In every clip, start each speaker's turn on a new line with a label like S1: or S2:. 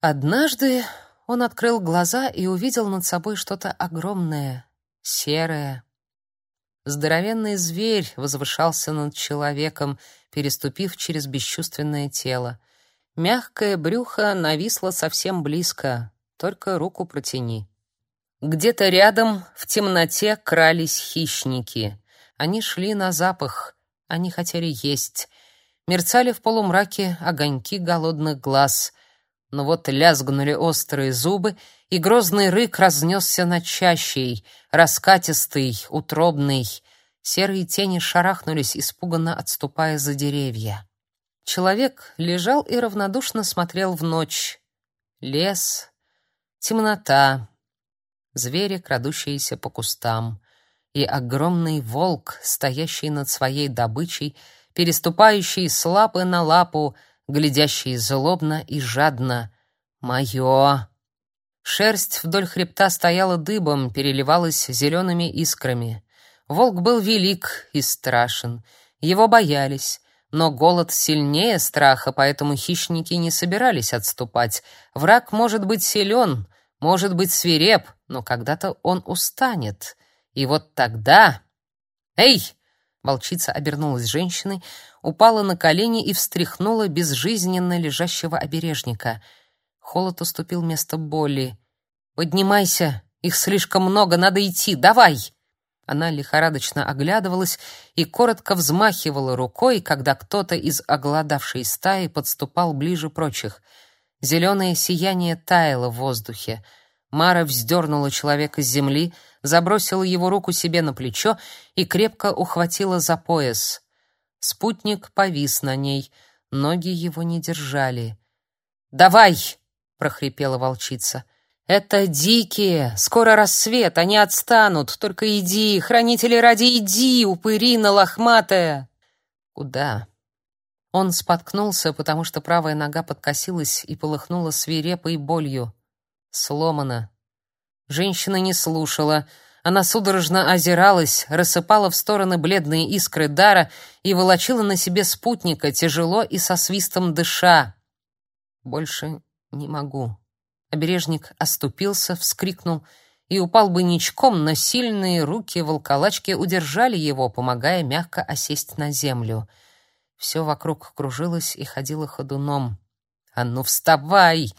S1: Однажды он открыл глаза и увидел над собой что-то огромное, серое. Здоровенный зверь возвышался над человеком, переступив через бесчувственное тело. Мягкое брюхо нависло совсем близко, только руку протяни. Где-то рядом в темноте крались хищники. Они шли на запах, они хотели есть. Мерцали в полумраке огоньки голодных глаз. Но вот лязгнули острые зубы, и грозный рык разнесся над чащей, раскатистый, утробный. Серые тени шарахнулись, испуганно отступая за деревья. Человек лежал и равнодушно смотрел в ночь. Лес, темнота, звери, крадущиеся по кустам, и огромный волк, стоящий над своей добычей, переступающий с лапы на лапу, глядящий злобно и жадно. «Мое!» Шерсть вдоль хребта стояла дыбом, переливалась зелеными искрами. Волк был велик и страшен. Его боялись. Но голод сильнее страха, поэтому хищники не собирались отступать. Враг может быть силен, может быть свиреп, но когда-то он устанет. И вот тогда... «Эй!» Волчица обернулась женщиной, упала на колени и встряхнула безжизненно лежащего обережника. Холод уступил место боли. «Поднимайся! Их слишком много, надо идти! Давай!» Она лихорадочно оглядывалась и коротко взмахивала рукой, когда кто-то из оголодавшей стаи подступал ближе прочих. Зеленое сияние таяло в воздухе. Мара вздернула человека с земли, забросила его руку себе на плечо и крепко ухватила за пояс. Спутник повис на ней, ноги его не держали. «Давай!» — прохрипела волчица. «Это дикие! Скоро рассвет, они отстанут! Только иди, хранители ради, иди, упырина лохматая!» «Куда?» Он споткнулся, потому что правая нога подкосилась и полыхнула свирепой болью. Сломана. Женщина не слушала. Она судорожно озиралась, рассыпала в стороны бледные искры дара и волочила на себе спутника, тяжело и со свистом дыша. «Больше не могу». Обережник оступился, вскрикнул и упал бы ничком, но сильные руки волколачки удержали его, помогая мягко осесть на землю. Все вокруг кружилось и ходило ходуном. «А ну, вставай!»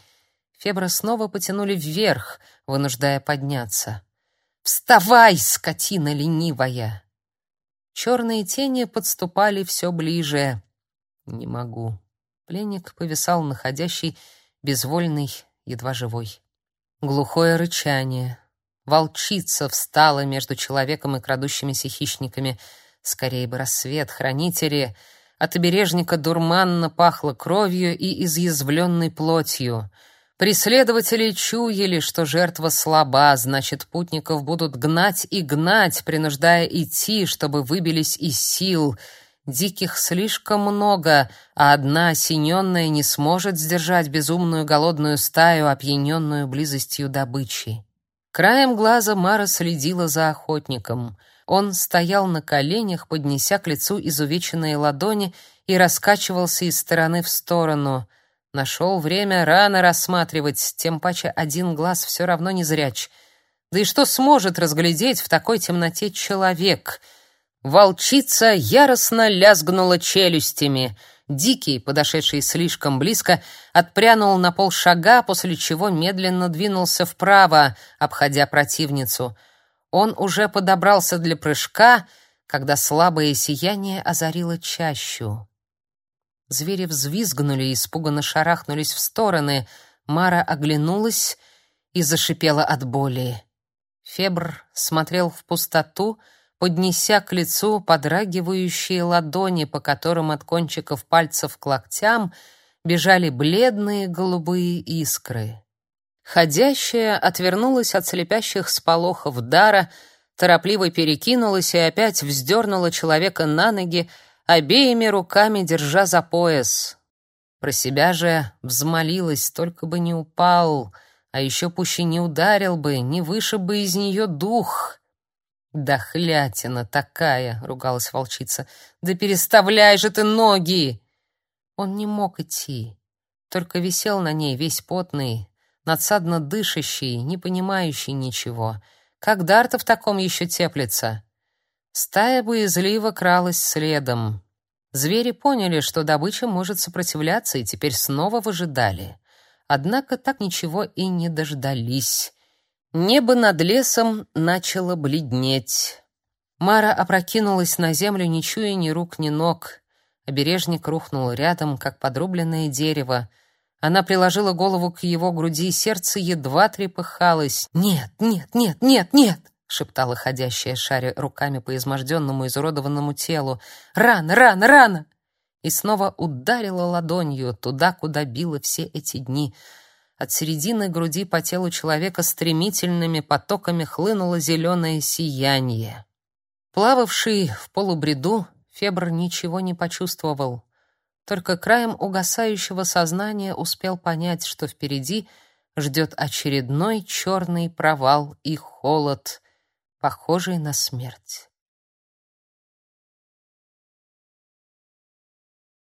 S1: Фебра снова потянули вверх, вынуждая подняться. «Вставай, скотина ленивая!» Черные тени подступали все ближе. «Не могу». Пленник повисал находящий, безвольный, едва живой. Глухое рычание. Волчица встала между человеком и крадущимися хищниками. Скорее бы рассвет, хранители. От обережника дурманно пахло кровью и изъязвленной плотью. Преследователи чуяли, что жертва слаба, значит, путников будут гнать и гнать, принуждая идти, чтобы выбились из сил — Диких слишком много, а одна осененная не сможет сдержать безумную голодную стаю, опьяненную близостью добычи. Краем глаза Мара следила за охотником. Он стоял на коленях, поднеся к лицу изувеченные ладони и раскачивался из стороны в сторону. Нашел время рано рассматривать, тем паче один глаз все равно не зряч. Да и что сможет разглядеть в такой темноте человек — Волчица яростно лязгнула челюстями. Дикий, подошедший слишком близко, отпрянул на полшага, после чего медленно двинулся вправо, обходя противницу. Он уже подобрался для прыжка, когда слабое сияние озарило чащу. Звери взвизгнули и испуганно шарахнулись в стороны. Мара оглянулась и зашипела от боли. Фебр смотрел в пустоту, поднеся к лицу подрагивающие ладони, по которым от кончиков пальцев к локтям бежали бледные голубые искры. Ходящая отвернулась от слепящих сполохов дара, торопливо перекинулась и опять вздернула человека на ноги, обеими руками держа за пояс. Про себя же взмолилась, только бы не упал, а еще пуще не ударил бы, не вышиб бы из нее дух. «Дохлятина такая!» — ругалась волчица. «Да переставляй же ты ноги!» Он не мог идти. только висел на ней весь потный, надсадно дышащий, не понимающий ничего. Как Дарта в таком еще теплится? Стая боязливо кралась следом. Звери поняли, что добыча может сопротивляться, и теперь снова выжидали. Однако так ничего и не дождались. Небо над лесом начало бледнеть. Мара опрокинулась на землю, не чуя ни рук, ни ног. Обережник рухнул рядом, как подрубленное дерево. Она приложила голову к его груди, и сердце едва трепыхалось. «Нет, нет, нет, нет, нет!» — шептала ходящая, шаря руками по изможденному, изуродованному телу. «Рано, рано, рано!» И снова ударила ладонью туда, куда била все эти дни — от середины груди по телу человека стремительными потоками хлынуло зеленое сияние. Плававший в полубреду, Фебр ничего не почувствовал. Только краем угасающего сознания успел понять, что впереди ждет очередной черный провал и холод, похожий на смерть.